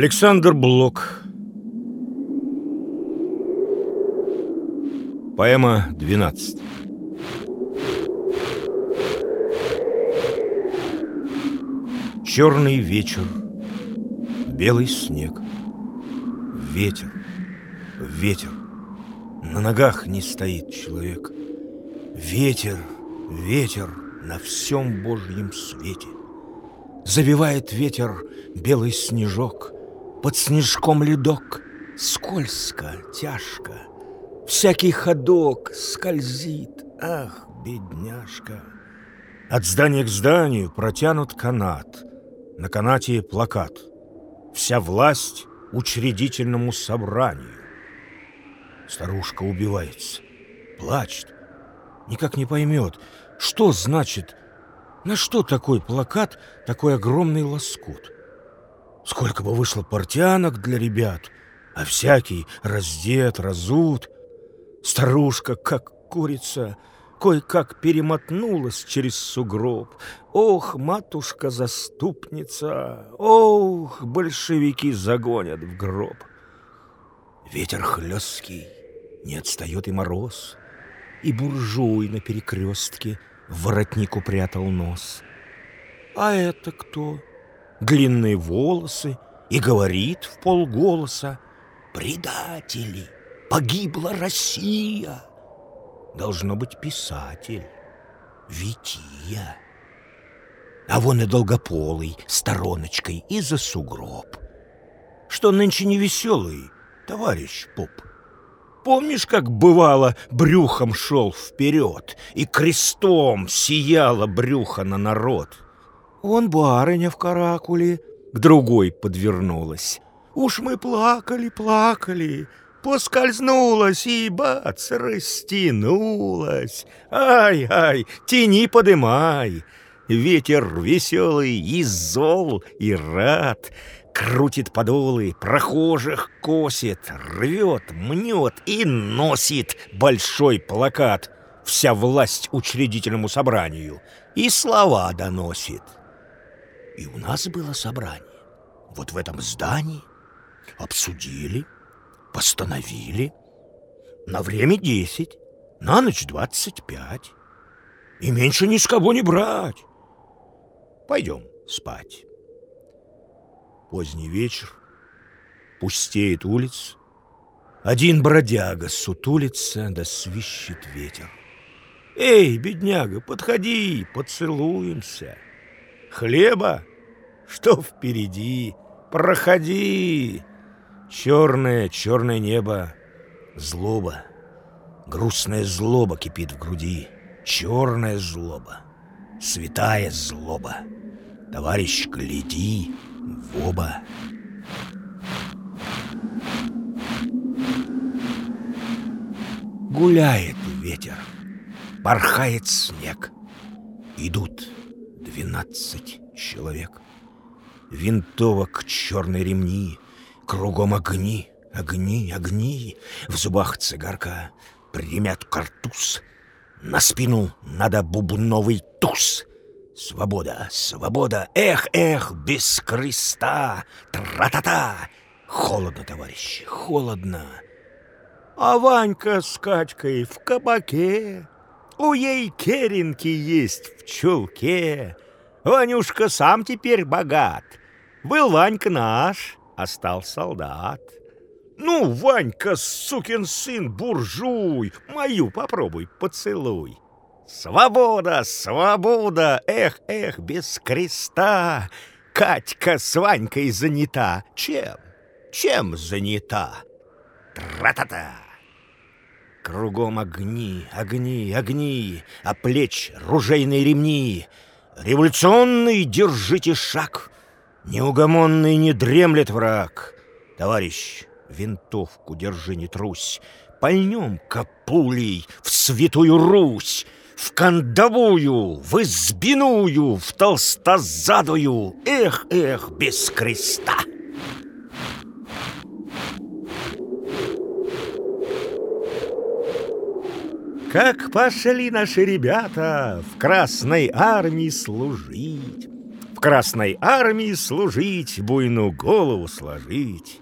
Александр Блок Поэма 12 Черный вечер, белый снег, ветер, ветер, на ногах не стоит человек. Ветер, ветер на всем Божьем свете. Завивает ветер белый снежок, под снежком ледок, скользко, тяжко. Всякий ходок скользит, ах, бедняжка. От здания к зданию протянут канат, на канате плакат. Вся власть учредительному собранию. Старушка убивается, плачет, никак не поймет, что значит, на что такой плакат, такой огромный лоскут. Сколько бы вышло портянок для ребят, а всякий раздет, разут. Старушка, как курица, кое-как перемотнулась через сугроб. Ох, матушка-заступница, ох, большевики загонят в гроб. Ветер хлесткий, не отстает и мороз, И буржуй на перекрестке в воротник упрятал нос. А это кто? Длинные волосы и говорит в полголоса «Предатели! Погибла Россия!» Должно быть писатель, Вития. А вон и долгополый, стороночкой и за сугроб. Что нынче не веселый, товарищ поп? Помнишь, как бывало, брюхом шел вперед, И крестом сияло брюхо на народ? Он барыня в каракуле, к другой подвернулась. Уж мы плакали, плакали, поскользнулась и, бац, растянулась. Ай-ай, тяни подымай, ветер веселый и зол, и рад — крутит подолы, прохожих косит, рвет, мнет и носит большой плакат «Вся власть учредительному собранию» и слова доносит. И у нас было собрание. Вот в этом здании обсудили, постановили на время десять, на ночь двадцать пять. И меньше ни с кого не брать. Пойдем спать. Поздний вечер, пустеет улиц. Один бродяга сутулится, да свищет ветер. Эй, бедняга, подходи, поцелуемся. Хлеба? Что впереди? Проходи. Черное, черное небо, злоба. Грустная злоба кипит в груди. Черная злоба, святая злоба. Товарищ, гляди, в оба. Гуляет ветер, порхает снег. Идут двенадцать человек. Винтовок черные ремни, кругом огни, огни, огни. В зубах цигарка, примят картуз. На спину надо бубновый туз. Свобода, свобода, эх, эх, без креста, тра-та-та. Холодно, товарищи, холодно. А Ванька с Катькой в кабаке. У ей керенки есть в чулке. Ванюшка сам теперь богат. Был Ванька наш, а стал солдат. Ну, Ванька, сукин сын, буржуй, мою попробуй поцелуй. Свобода, свобода, эх, эх, без креста. Катька с Ванькой занята. Чем? Чем занята? Тра-та-та. Кругом огни, огни, огни, а плеч ружейные ремни. Революционный держите шаг. Неугомонный не дремлет враг. Товарищ, винтовку держи, не трусь. Пальнем капулей в святую Русь в кандовую, в избиную, в толстозадую. Эх, эх, без креста. Как пошли наши ребята в Красной армии служить, В Красной армии служить, буйну голову сложить.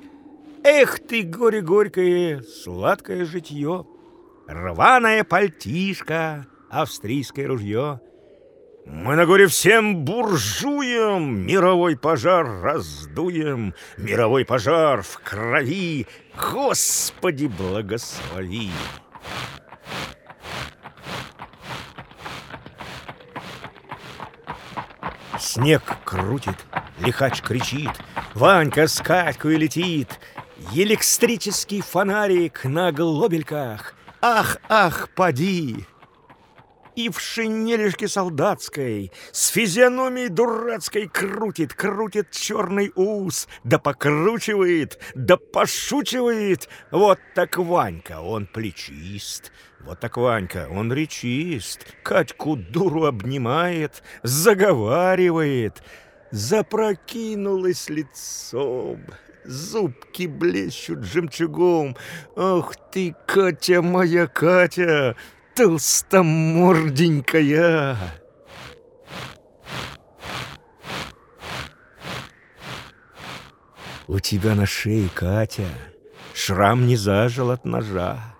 Эх ты, горе горькое, сладкое житье, Рваная пальтишка, австрийское ружье. Мы на горе всем буржуям Мировой пожар раздуем, Мировой пожар в крови, Господи, благослови! Снег крутит, лихач кричит, Ванька с Катькой летит, Электрический фонарик на глобельках. Ах, ах, поди! И в шинелишке солдатской С физиономией дурацкой Крутит, крутит черный ус Да покручивает, да пошучивает. Вот так Ванька, он плечист Вот так Ванька, он речист Катьку дуру обнимает Заговаривает. Запрокинулась лицом Зубки блещут жемчугом. Ох ты, Катя моя Катя толстоморденькая. У тебя на шее, Катя, шрам не зажил от ножа.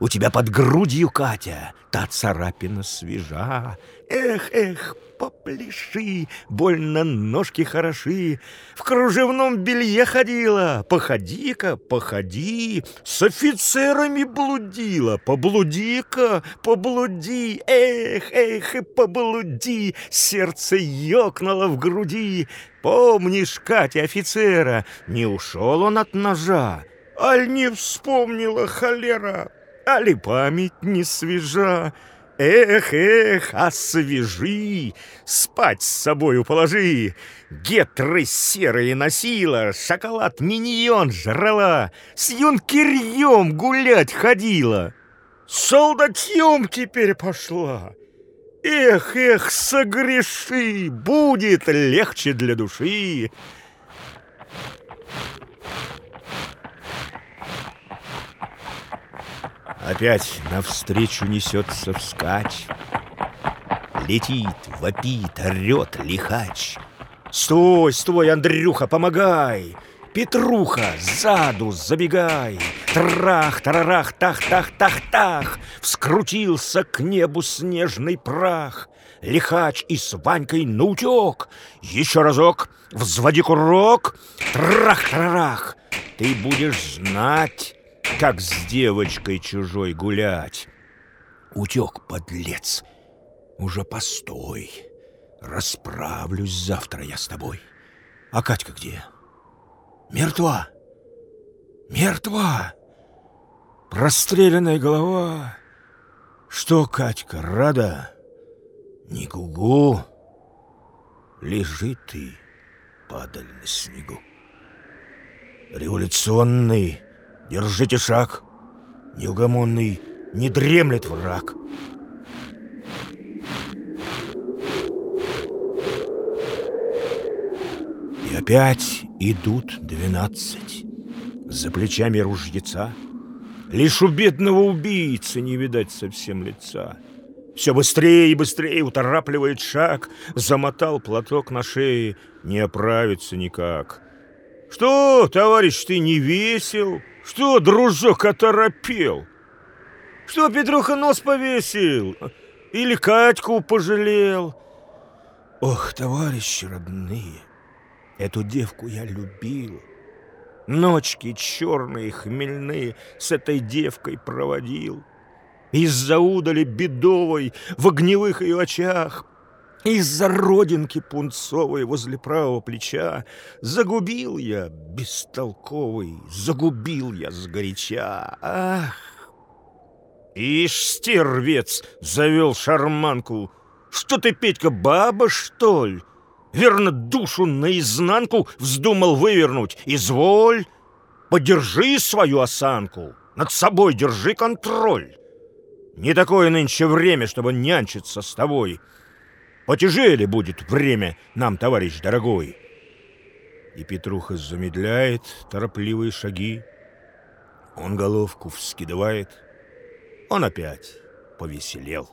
У тебя под грудью, Катя, та царапина свежа. Эх, эх, попляши, больно ножки хороши. В кружевном белье ходила, походи-ка, походи. С офицерами блудила, поблуди-ка, поблуди. Эх, эх, и поблуди, сердце ёкнуло в груди. Помнишь, Катя, офицера, не ушел он от ножа? Аль не вспомнила холера, али память не свежа. Эх, эх, освежи, спать с собою положи. Гетры серые носила, шоколад миньон жрала, С юнкерьем гулять ходила. Солдатьем теперь пошла. Эх, эх, согреши, будет легче для души. Опять навстречу несется вскачь. Летит, вопит, орет лихач. Стой, стой, Андрюха, помогай! Петруха, сзаду забегай! Трах, тарарах, тах, тах, тах, тах! Вскрутился к небу снежный прах. Лихач и с Ванькой наутек. Еще разок, взводи курок. Трах, тарарах! Ты будешь знать, как с девочкой чужой гулять. Утек, подлец. Уже постой. Расправлюсь завтра я с тобой. А Катька где? Мертва. Мертва. Простреленная голова. Что, Катька, рада? Не гугу. Лежит ты, падаль на снегу. Революционный Держите шаг. Неугомонный не дремлет враг. И опять идут двенадцать. За плечами ружьеца. Лишь у бедного убийцы не видать совсем лица. Все быстрее и быстрее уторапливает шаг, Замотал платок на шее, не оправится никак. «Что, товарищ, ты не весел?» Что, дружок, оторопел? Что, Петруха нос повесил? Или Катьку пожалел? Ох, товарищи родные, эту девку я любил. Ночки черные, хмельные с этой девкой проводил. Из-за удали бедовой в огневых ее очах из-за родинки пунцовой возле правого плеча Загубил я, бестолковый, загубил я сгоряча. Ах! Ишь, стервец, завел шарманку. Что ты, Петька, баба, что ли? Верно, душу наизнанку вздумал вывернуть. Изволь, подержи свою осанку, над собой держи контроль. Не такое нынче время, чтобы нянчиться с тобой. Потяжелее будет время нам, товарищ дорогой. И Петруха замедляет торопливые шаги. Он головку вскидывает. Он опять повеселел.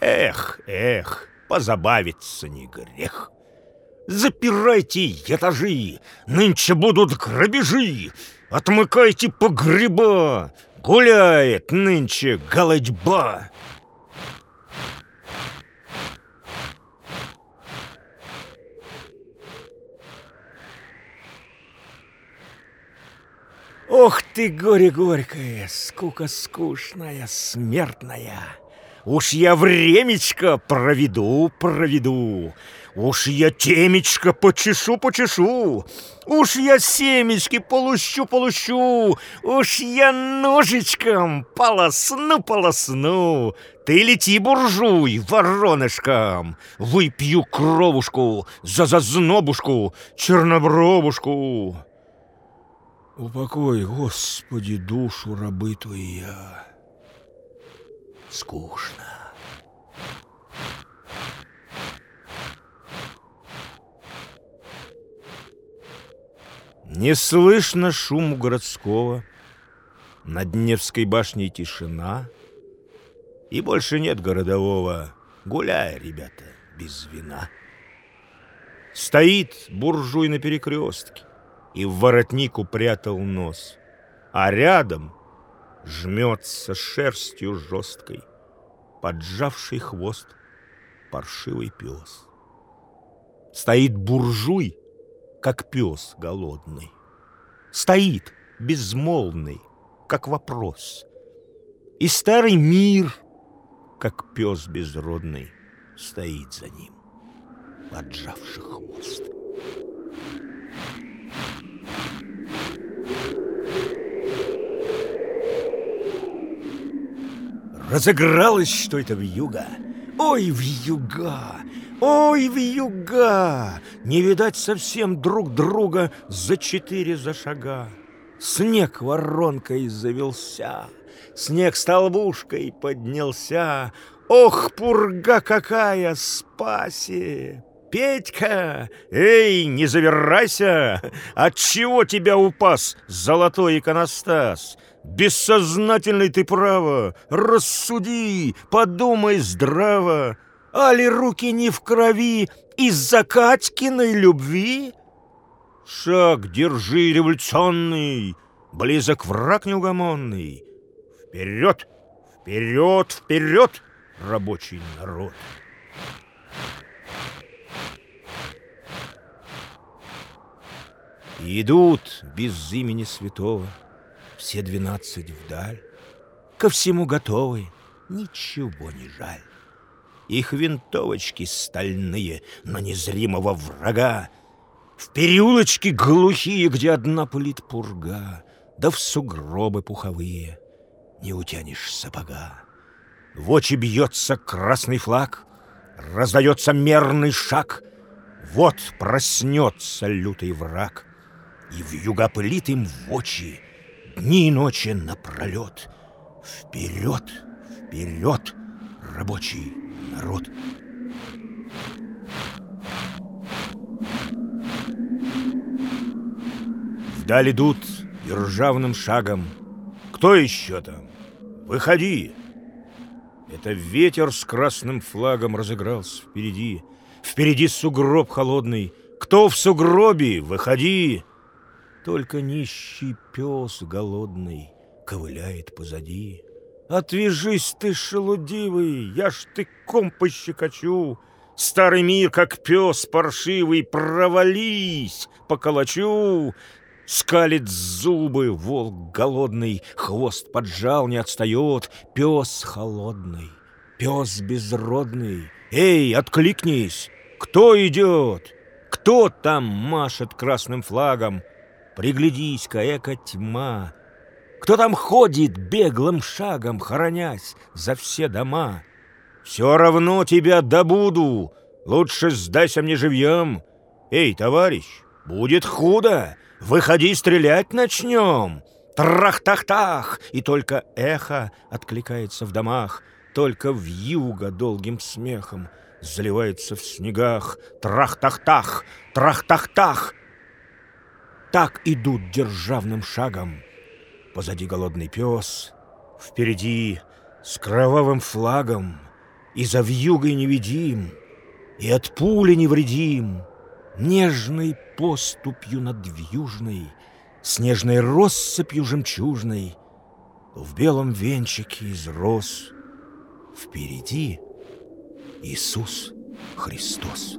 Эх, эх, позабавиться не грех. Запирайте этажи, нынче будут грабежи, Отмыкайте погреба, гуляет нынче голодьба. Ох ты, горе горькое, скука скучная, смертная! Уж я времечко проведу, проведу, Уж я темечко почешу, почешу, Уж я семечки полущу, полущу, Уж я ножичком полосну, полосну. Ты лети, буржуй, воронышком, Выпью кровушку за зазнобушку, чернобровушку. Упокой, Господи, душу рабы Твоя. Скучно. Не слышно шуму городского, Над Невской башней тишина, И больше нет городового, Гуляй, ребята, без вина. Стоит буржуй на перекрестке, и в воротник упрятал нос, а рядом жмется шерстью жесткой, поджавший хвост паршивый пес. Стоит буржуй, как пес голодный. Стоит безмолвный, как вопрос. И старый мир, как пес безродный, стоит за ним, поджавший хвост. Разыгралось что это в юга. Ой, в юга! Ой, в юга! Не видать совсем друг друга за четыре за шага. Снег воронкой завелся, снег столбушкой поднялся. Ох, пурга какая, спаси! Петька, эй, не завирайся! Отчего тебя упас золотой иконостас? Бессознательный ты право, рассуди, подумай здраво. Али руки не в крови из-за Катькиной любви? Шаг держи революционный, близок враг неугомонный. Вперед, вперед, вперед, рабочий народ! Идут без имени святого все двенадцать вдаль, ко всему готовы, ничего не жаль. Их винтовочки стальные на незримого врага, В переулочки глухие, где одна пылит пурга, Да в сугробы пуховые не утянешь сапога. В очи бьется красный флаг, раздается мерный шаг, Вот проснется лютый враг, И в пылит им в очи дни и ночи напролет. Вперед, вперед, рабочий народ! Вдаль идут державным шагом. Кто еще там? Выходи! Это ветер с красным флагом разыгрался впереди. Впереди сугроб холодный. Кто в сугробе? Выходи! Только нищий пес голодный ковыляет позади. Отвяжись ты, шелудивый, я ж тыком пощекочу. Старый мир, как пес паршивый, провались, поколочу. Скалит зубы волк голодный, хвост поджал, не отстает. Пес холодный, пес безродный. Эй, откликнись, кто идет? Кто там машет красным флагом? Приглядись-ка, эко тьма. Кто там ходит беглым шагом, хоронясь за все дома? Все равно тебя добуду, лучше сдайся мне живьем. Эй, товарищ, будет худо, выходи стрелять начнем. Трах-тах-тах, и только эхо откликается в домах, только в юго долгим смехом заливается в снегах. Трах-тах-тах, трах-тах-тах, так идут державным шагом. Позади голодный пес, впереди с кровавым флагом, и за вьюгой невидим, и от пули невредим, нежной поступью надвьюжной, снежной россыпью жемчужной, в белом венчике из роз впереди Иисус Христос.